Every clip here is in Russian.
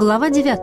Глава 9.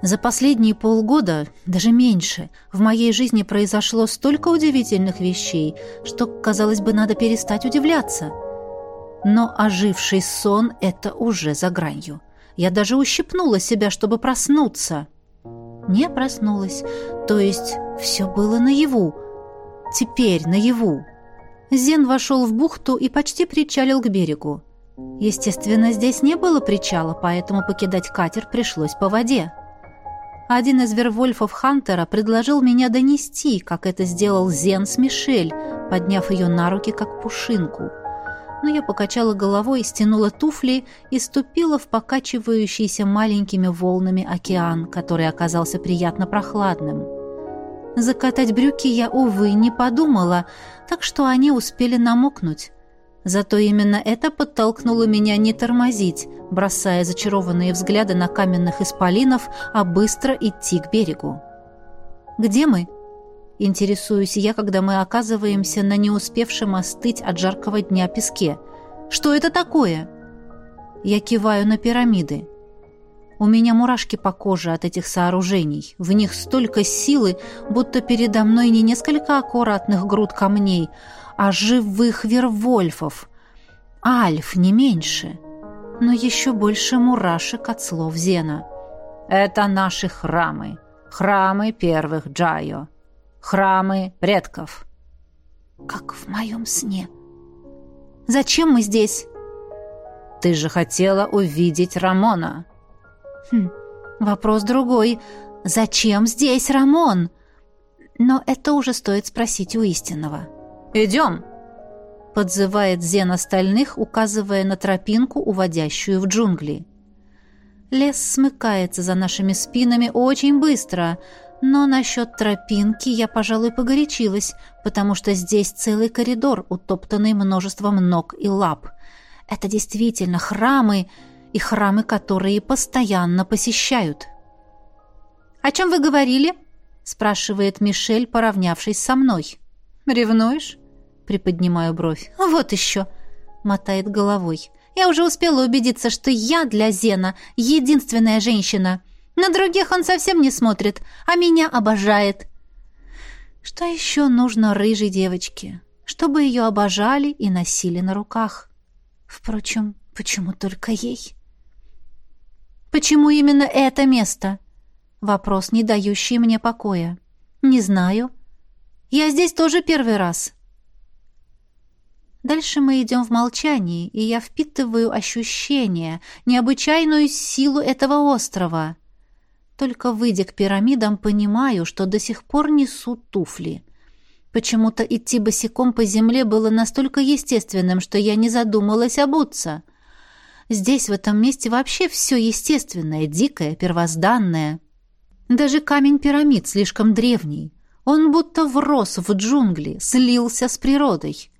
За последние полгода, даже меньше, в моей жизни произошло столько удивительных вещей, что, казалось бы, надо перестать удивляться. Но оживший сон — это уже за гранью. Я даже ущипнула себя, чтобы проснуться. Не проснулась. То есть все было наяву. Теперь наяву. Зен вошел в бухту и почти причалил к берегу. Естественно, здесь не было причала, поэтому покидать катер пришлось по воде. Один из вервольфов Хантера предложил меня донести, как это сделал Зен с Мишель, подняв ее на руки, как пушинку. Но я покачала головой, стянула туфли и ступила в покачивающийся маленькими волнами океан, который оказался приятно прохладным. Закатать брюки я, увы, не подумала, так что они успели намокнуть. Зато именно это подтолкнуло меня не тормозить, бросая зачарованные взгляды на каменных исполинов, а быстро идти к берегу. «Где мы?» Интересуюсь я, когда мы оказываемся на не успевшем остыть от жаркого дня песке. «Что это такое?» Я киваю на пирамиды. У меня мурашки по коже от этих сооружений. В них столько силы, будто передо мной не несколько аккуратных груд камней, а живых вервольфов. Альф не меньше, но еще больше мурашек от слов Зена. «Это наши храмы, храмы первых Джайо, храмы предков». «Как в моем сне». «Зачем мы здесь?» «Ты же хотела увидеть Рамона». «Хм, вопрос другой. Зачем здесь Рамон?» Но это уже стоит спросить у истинного. «Идем!» — подзывает Зен остальных, указывая на тропинку, уводящую в джунгли. Лес смыкается за нашими спинами очень быстро, но насчет тропинки я, пожалуй, погорячилась, потому что здесь целый коридор, утоптанный множеством ног и лап. Это действительно храмы, и храмы, которые постоянно посещают. «О чем вы говорили?» — спрашивает Мишель, поравнявшись со мной. «Ревнуешь?» — приподнимаю бровь. «Вот еще!» — мотает головой. «Я уже успела убедиться, что я для Зена единственная женщина. На других он совсем не смотрит, а меня обожает». Что еще нужно рыжей девочке? Чтобы ее обожали и носили на руках. Впрочем, почему только ей? Почему именно это место? Вопрос, не дающий мне покоя. Не знаю. Я здесь тоже первый раз. Дальше мы идем в молчании, и я впитываю ощущение, необычайную силу этого острова. Только выйдя к пирамидам, понимаю, что до сих пор несу туфли. Почему-то идти босиком по земле было настолько естественным, что я не задумалась обуться. Здесь, в этом месте, вообще все естественное, дикое, первозданное. Даже камень пирамид слишком древний. Он будто врос в джунгли, слился с природой.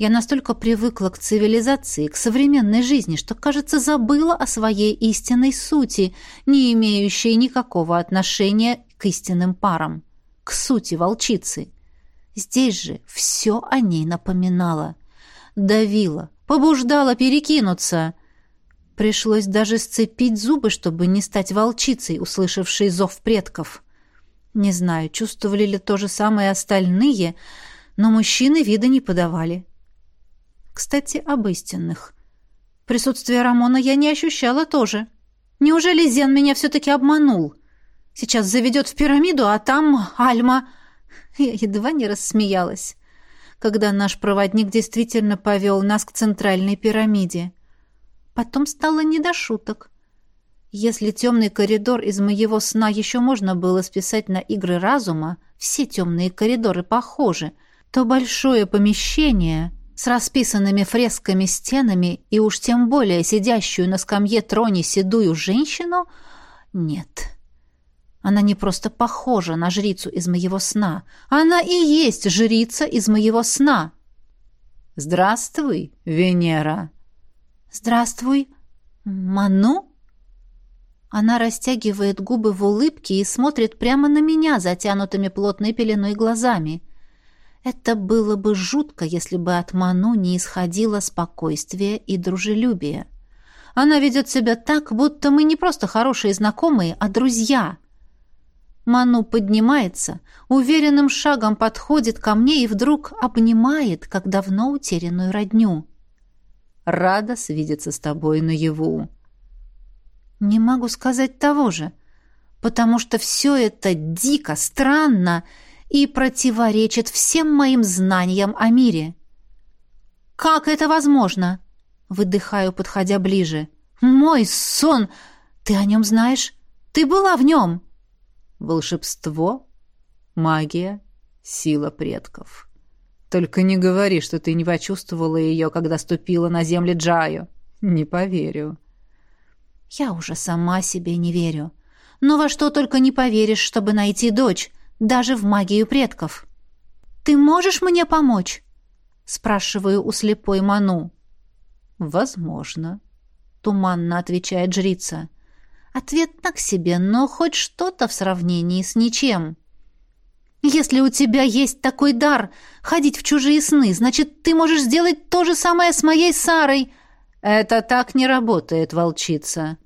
Я настолько привыкла к цивилизации, к современной жизни, что, кажется, забыла о своей истинной сути, не имеющей никакого отношения к истинным парам, к сути волчицы. Здесь же все о ней напоминало. Давило, побуждало перекинуться. Пришлось даже сцепить зубы, чтобы не стать волчицей, услышавшей зов предков. Не знаю, чувствовали ли то же самое остальные, но мужчины вида не подавали. Кстати, об истинных. Присутствие Рамона я не ощущала тоже. Неужели Зен меня все-таки обманул? Сейчас заведет в пирамиду, а там Альма... Я едва не рассмеялась, когда наш проводник действительно повел нас к центральной пирамиде. Потом стало не до шуток. Если темный коридор из моего сна еще можно было списать на игры разума, все темные коридоры похожи, то большое помещение с расписанными фресками стенами и уж тем более сидящую на скамье троне седую женщину — нет. Она не просто похожа на жрицу из моего сна. Она и есть жрица из моего сна. «Здравствуй, Венера!» «Здравствуй, Ману?» Она растягивает губы в улыбке и смотрит прямо на меня, затянутыми плотной пеленой глазами. Это было бы жутко, если бы от Ману не исходило спокойствие и дружелюбие. Она ведет себя так, будто мы не просто хорошие знакомые, а друзья. Ману поднимается, уверенным шагом подходит ко мне и вдруг обнимает, как давно утерянную родню. «Рада свидеться с тобой наяву». Не могу сказать того же, потому что все это дико, странно и противоречит всем моим знаниям о мире. «Как это возможно?» — выдыхаю, подходя ближе. «Мой сон! Ты о нем знаешь? Ты была в нем!» «Волшебство, магия, сила предков. Только не говори, что ты не почувствовала ее, когда ступила на земли Джаю. Не поверю». «Я уже сама себе не верю. Но во что только не поверишь, чтобы найти дочь, даже в магию предков. Ты можешь мне помочь?» спрашиваю у слепой Ману. Возможно, туманно отвечает жрица. Ответ так себе, но хоть что-то в сравнении с ничем. Если у тебя есть такой дар ходить в чужие сны, значит, ты можешь сделать то же самое с моей Сарой. Это так не работает, волчица,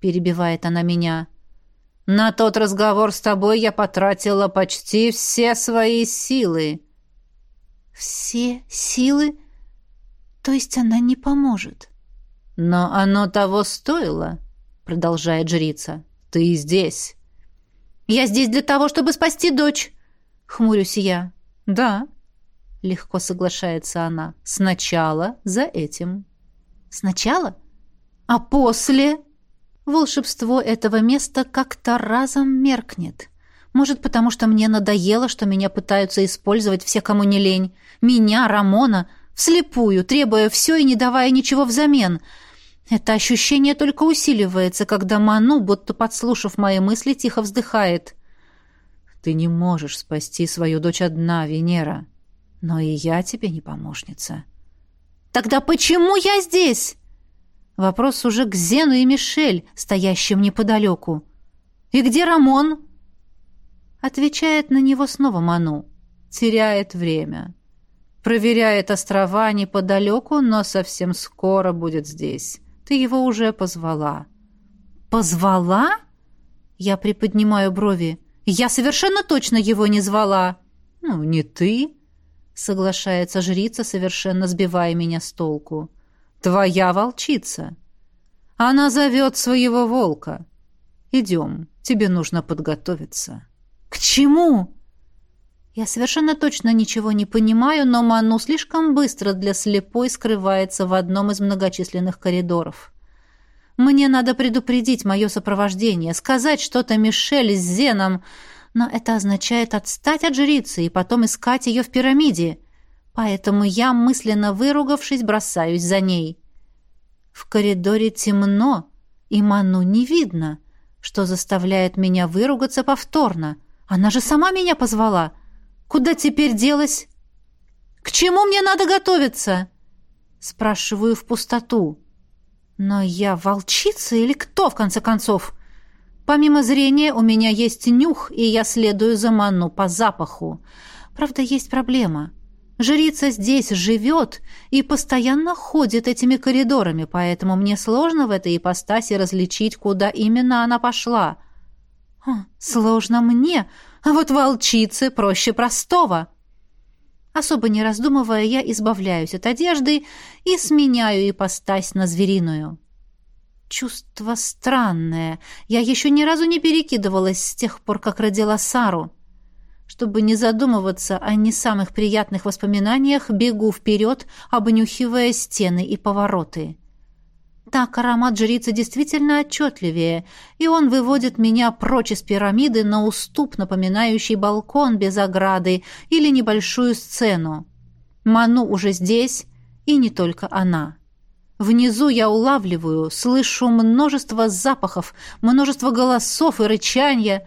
перебивает она меня. На тот разговор с тобой я потратила почти все свои силы. Все силы? То есть она не поможет. Но оно того стоило, продолжает жрица. Ты здесь. Я здесь для того, чтобы спасти дочь, хмурюсь я. Да, легко соглашается она. Сначала за этим. Сначала? А после? Волшебство этого места как-то разом меркнет. Может, потому что мне надоело, что меня пытаются использовать все, кому не лень. Меня, Рамона, вслепую, требуя все и не давая ничего взамен. Это ощущение только усиливается, когда Ману, будто подслушав мои мысли, тихо вздыхает. «Ты не можешь спасти свою дочь одна, Венера. Но и я тебе не помощница». «Тогда почему я здесь?» Вопрос уже к Зену и Мишель, стоящим неподалеку. «И где Рамон?» Отвечает на него снова Ману. Теряет время. Проверяет острова неподалеку, но совсем скоро будет здесь. Ты его уже позвала. «Позвала?» Я приподнимаю брови. «Я совершенно точно его не звала!» «Ну, не ты», — соглашается жрица, совершенно сбивая меня с толку. «Твоя волчица. Она зовет своего волка. Идем, тебе нужно подготовиться». «К чему?» Я совершенно точно ничего не понимаю, но Ману слишком быстро для слепой скрывается в одном из многочисленных коридоров. Мне надо предупредить мое сопровождение, сказать что-то Мишель с Зеном, но это означает отстать от жрицы и потом искать ее в пирамиде. Поэтому я, мысленно выругавшись, бросаюсь за ней. В коридоре темно, и Ману не видно, что заставляет меня выругаться повторно — она же сама меня позвала. Куда теперь делась? К чему мне надо готовиться? Спрашиваю в пустоту. Но я волчица или кто, в конце концов? Помимо зрения у меня есть нюх, и я следую за ману по запаху. Правда, есть проблема. Жрица здесь живет и постоянно ходит этими коридорами, поэтому мне сложно в этой ипостаси различить, куда именно она пошла — Сложно мне, а вот волчице проще простого. Особо не раздумывая, я избавляюсь от одежды и сменяю ипостась на звериную. Чувство странное. Я еще ни разу не перекидывалась с тех пор, как родила Сару. Чтобы не задумываться о не самых приятных воспоминаниях, бегу вперед, обнюхивая стены и повороты. Так аромат жрицы действительно отчетливее, и он выводит меня прочь из пирамиды на уступ, напоминающий балкон без ограды или небольшую сцену. Ману уже здесь, и не только она. Внизу я улавливаю, слышу множество запахов, множество голосов и рычания.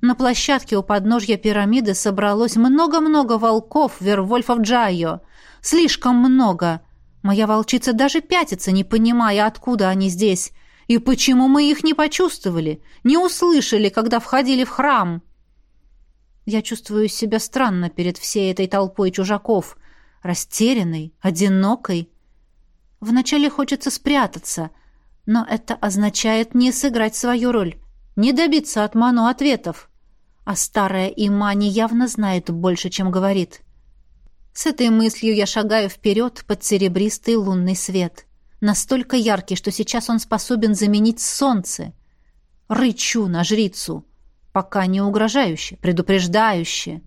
На площадке у подножья пирамиды собралось много-много волков Вервольфов Джайо. Слишком много — Моя волчица даже пятится, не понимая, откуда они здесь, и почему мы их не почувствовали, не услышали, когда входили в храм. Я чувствую себя странно перед всей этой толпой чужаков, растерянной, одинокой. Вначале хочется спрятаться, Но это означает не сыграть свою роль, не добиться от Ману ответов. А старая Имани явно знает больше, чем говорит. С этой мыслью я шагаю вперед под серебристый лунный свет. Настолько яркий, что сейчас он способен заменить солнце. Рычу на жрицу. Пока не угрожающе, предупреждающе.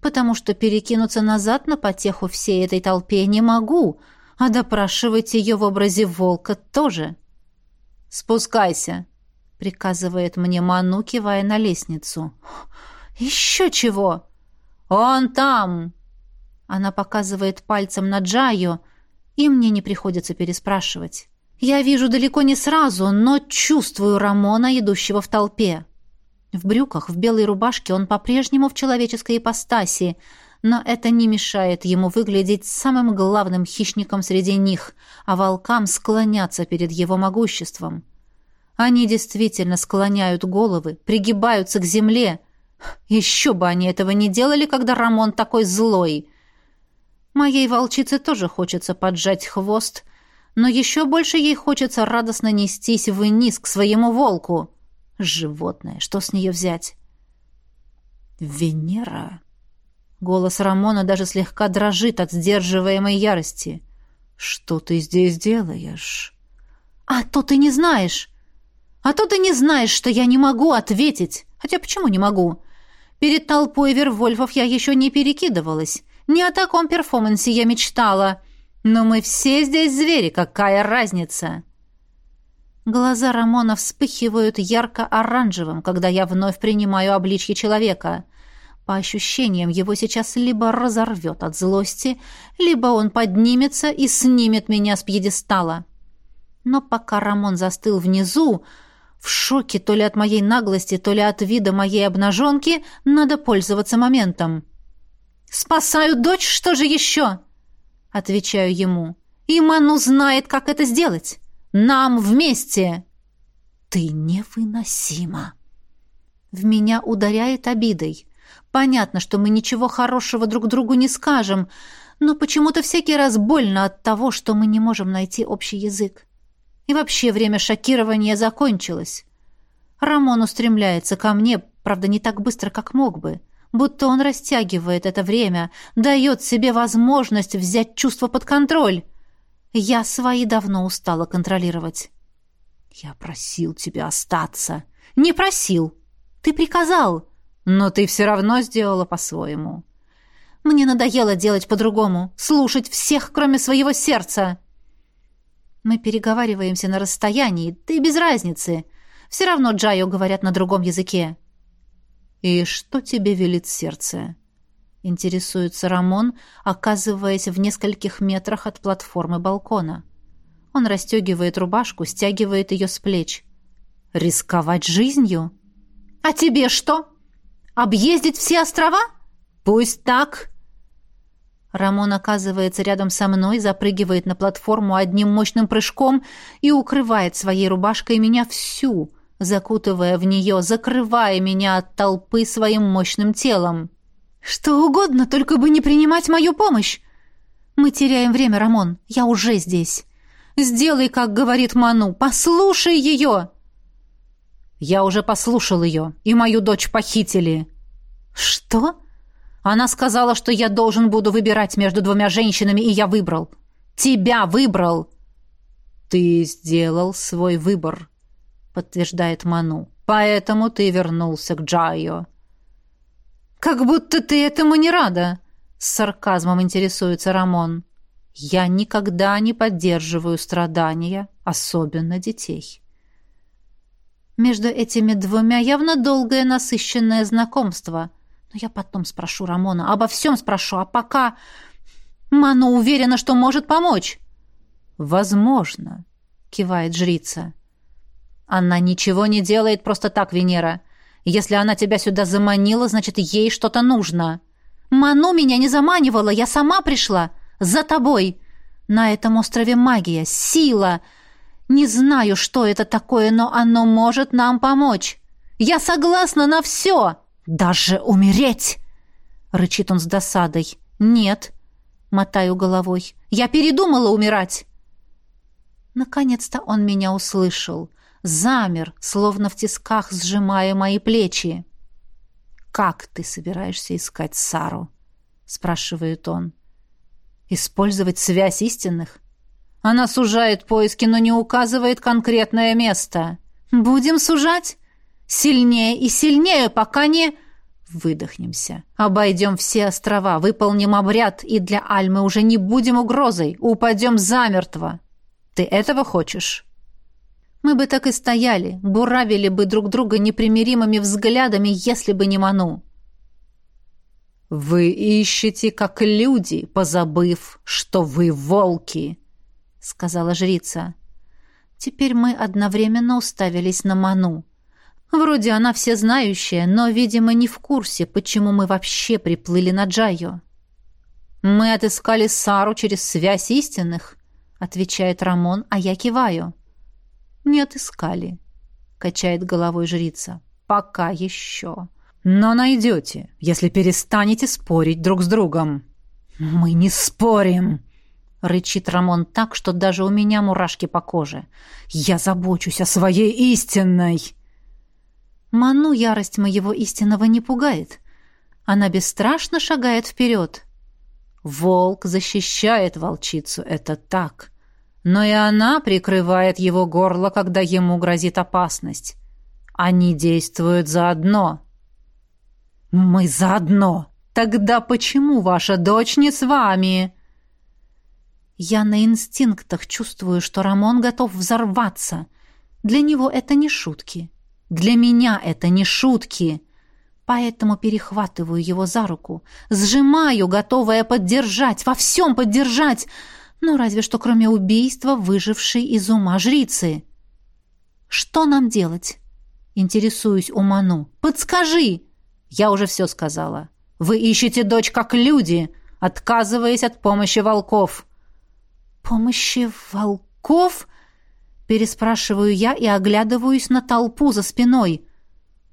Потому что перекинуться назад на потеху всей этой толпе не могу, а допрашивать ее в образе волка тоже. «Спускайся», — приказывает мне Ману, кивая на лестницу. «Еще чего!» «Он там!» Она показывает пальцем на Джаю, и мне не приходится переспрашивать. Я вижу далеко не сразу, но чувствую Рамона, идущего в толпе. В брюках, в белой рубашке он по-прежнему в человеческой ипостаси, но это не мешает ему выглядеть самым главным хищником среди них, а волкам склоняться перед его могуществом. Они действительно склоняют головы, пригибаются к земле. Еще бы они этого не делали, когда Рамон такой злой. Моей волчице тоже хочется поджать хвост, но еще больше ей хочется радостно нестись вниз к своему волку. Животное, что с нее взять? «Венера?» Голос Рамона даже слегка дрожит от сдерживаемой ярости. «Что ты здесь делаешь?» «А то ты не знаешь!» А то ты не знаешь, что я не могу ответить. Хотя почему не могу? Перед толпой Вервольфов я еще не перекидывалась. Не о таком перформансе я мечтала. Но мы все здесь звери, какая разница?» Глаза Рамона вспыхивают ярко-оранжевым, когда я вновь принимаю обличье человека. По ощущениям, его сейчас либо разорвет от злости, либо он поднимется и снимет меня с пьедестала. Но пока Рамон застыл внизу, в шоке то ли от моей наглости, то ли от вида моей обнаженки, надо пользоваться моментом. «Спасаю дочь, что же еще?» Отвечаю ему. «И Ману знает, как это сделать. Нам вместе!» «Ты невыносима!» В меня ударяет обидой. Понятно, что мы ничего хорошего друг другу не скажем, но почему-то всякий раз больно от того, что мы не можем найти общий язык. И вообще время шокирования закончилось. Рамон устремляется ко мне, правда, не так быстро, как мог бы. Будто он растягивает это время, дает себе возможность взять чувство под контроль. Я свои давно устала контролировать. Я просил тебя остаться. Не просил. Ты приказал. Но ты все равно сделала по-своему. Мне надоело делать по-другому, слушать всех, кроме своего сердца. Мы переговариваемся на расстоянии, да и без разницы. Все равно Джайо говорят на другом языке. «И что тебе велит сердце?» Интересуется Рамон, оказываясь в нескольких метрах от платформы балкона. Он расстегивает рубашку, стягивает ее с плеч. «Рисковать жизнью?» «А тебе что? Объездить все острова?» «Пусть так!» Рамон оказывается рядом со мной, запрыгивает на платформу одним мощным прыжком и укрывает своей рубашкой меня всю, закутывая в нее, закрывая меня от толпы своим мощным телом. «Что угодно, только бы не принимать мою помощь!» «Мы теряем время, Рамон. Я уже здесь. Сделай, как говорит Ману. Послушай ее!» «Я уже послушал ее, и мою дочь похитили». «Что?» Она сказала, что я должен буду выбирать между двумя женщинами, и я выбрал. Тебя выбрал. Ты сделал свой выбор, подтверждает Ману. Поэтому ты вернулся к Джайо. Как будто ты этому не рада, с сарказмом интересуется Рамон. Я никогда не поддерживаю страдания, особенно детей. Между этими двумя явно долгое насыщенное знакомство. Но я потом спрошу Рамона, обо всем спрошу, а пока... Мано уверена, что может помочь. Возможно, кивает жрица. Она ничего не делает просто так, Венера. Если она тебя сюда заманила, значит, ей что-то нужно. Ману меня не заманивала, я сама пришла. За тобой. На этом острове магия, сила. Не знаю, что это такое, но оно может нам помочь. Я согласна на все. «Даже умереть!» — рычит он с досадой. «Нет», — мотаю головой, — «я передумала умирать». Наконец-то он меня услышал. Замер, словно в тисках сжимая мои плечи. «Как ты собираешься искать Сару?» — спрашивает он. «Использовать связь истинных?» Она сужает поиски, но не указывает конкретное место. «Будем сужать? Сильнее и сильнее, пока не...» Выдохнемся. Обойдем все острова, выполним обряд, и для Альмы уже не будем угрозой, упадем замертво. Ты этого хочешь? Мы бы так и стояли, буравили бы друг друга непримиримыми взглядами, если бы не Ману. «Вы ищете, как люди, позабыв, что вы волки», — сказала жрица. Теперь мы одновременно уставились на Ману. Вроде она всезнающая, но, видимо, не в курсе, почему мы вообще приплыли на Джайо. «Мы отыскали Сару через связь истинных», — отвечает Рамон, а я киваю. «Не отыскали», — качает головой жрица. «Пока еще». «Но найдете, если перестанете спорить друг с другом». «Мы не спорим», — рычит Рамон так, что даже у меня мурашки по коже. «Я забочусь о своей истинной». Ману ярость моего истинного не пугает. Она бесстрашно шагает вперед. Волк защищает волчицу, это так. Но и она прикрывает его горло, когда ему грозит опасность. Они действуют заодно. «Мы заодно! Тогда почему ваша дочь не с вами?» Я на инстинктах чувствую, что Рамон готов взорваться. Для него это не шутки. Для меня это не шутки. Поэтому перехватываю его за руку, сжимаю, готовая поддержать, во всем поддержать, ну, разве что кроме убийства выжившей из ума жрицы. Что нам делать? Интересуюсь у Ману. Подскажи! Я уже все сказала. Вы ищете дочь как люди, отказываясь от помощи волков. Помощи волков? Переспрашиваю я и оглядываюсь на толпу за спиной.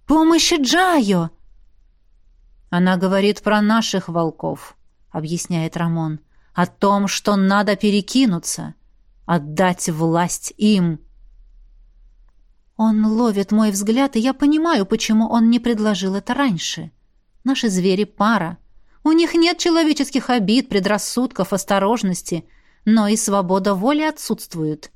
«Помощи Джайо!» «Она говорит про наших волков», — объясняет Рамон. «О том, что надо перекинуться, отдать власть им». Он ловит мой взгляд, и я понимаю, почему он не предложил это раньше. Наши звери — пара. У них нет человеческих обид, предрассудков, осторожности, но и свобода воли отсутствует.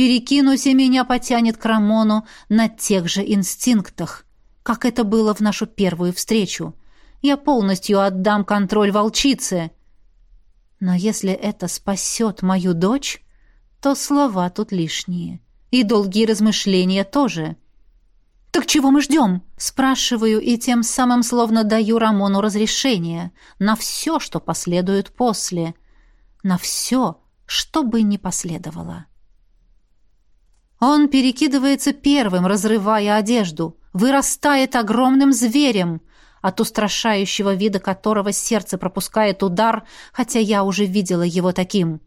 Перекинусь, и меня потянет к Рамону на тех же инстинктах, как это было в нашу первую встречу. Я полностью отдам контроль волчице. Но если это спасет мою дочь, то слова тут лишние. И долгие размышления тоже. «Так чего мы ждем?» Спрашиваю и тем самым словно даю Рамону разрешение на все, что последует после. На все, что бы ни последовало. Он перекидывается первым, разрывая одежду, вырастает огромным зверем, от устрашающего вида которого сердце пропускает удар, хотя я уже видела его таким.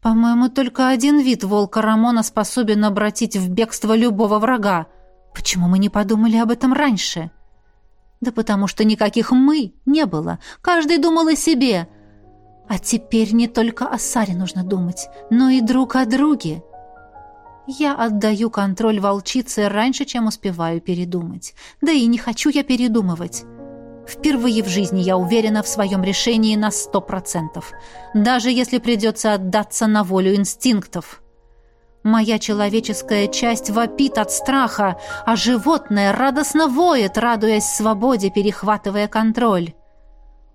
По-моему, только один вид волка Рамона способен обратить в бегство любого врага. Почему мы не подумали об этом раньше? Да потому что никаких «мы» не было. Каждый думал о себе. А теперь не только о Саре нужно думать, но и друг о друге. Я отдаю контроль волчице раньше, чем успеваю передумать. Да и не хочу я передумывать. Впервые в жизни я уверена в своем решении на сто процентов, даже если придется отдаться на волю инстинктов. Моя человеческая часть вопит от страха, а животное радостно воет, радуясь свободе, перехватывая контроль.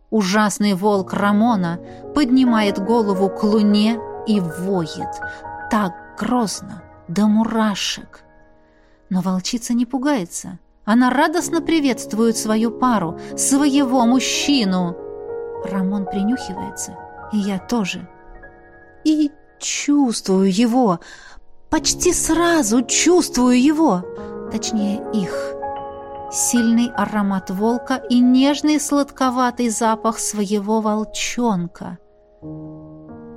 Ужасный волк Рамона поднимает голову к луне и воет. Так грозно, до мурашек. Но волчица не пугается. Она радостно приветствует свою пару, своего мужчину. Рамон принюхивается, и я тоже. И чувствую его, почти сразу чувствую его, точнее их. Сильный аромат волка и нежный сладковатый запах своего волчонка.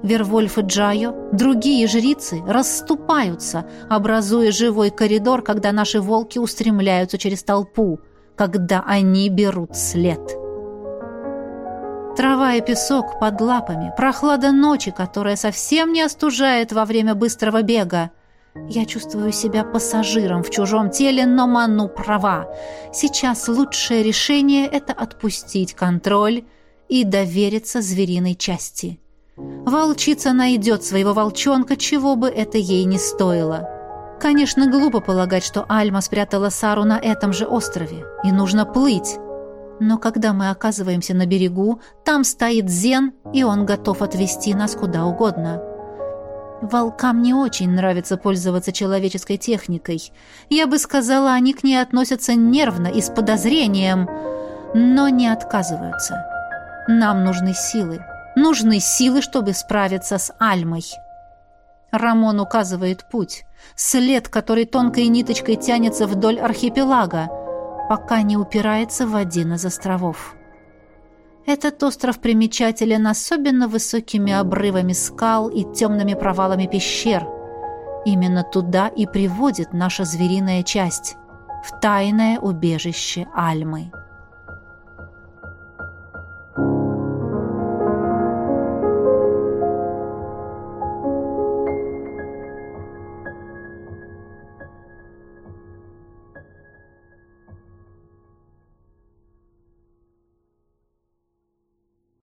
Вервольф и Джайо, другие жрицы, расступаются, образуя живой коридор, когда наши волки устремляются через толпу, когда они берут след. Трава ощущая песок под лапами, прохлада ночи, которая совсем не остужает во время быстрого бега. Я чувствую себя пассажиром в чужом теле, но Ману права. Сейчас лучшее решение — это отпустить контроль и довериться звериной части. Волчица найдет своего волчонка, чего бы это ей не стоило. Конечно, глупо полагать, что Альма спрятала Сару на этом же острове, и нужно плыть. Но когда мы оказываемся на берегу, там стоит Зен, и он готов отвезти нас куда угодно. Волкам не очень нравится пользоваться человеческой техникой. Я бы сказала, они к ней относятся нервно и с подозрением, но не отказываются. Нам нужны силы. Нужны силы, чтобы справиться с Альмой. Рамон указывает путь. След, который тонкой ниточкой тянется вдоль архипелага, пока не упирается в один из островов. Этот остров примечателен особенно высокими обрывами скал и темными провалами пещер. Именно туда и приводит наша звериная часть, в тайное убежище Альмы.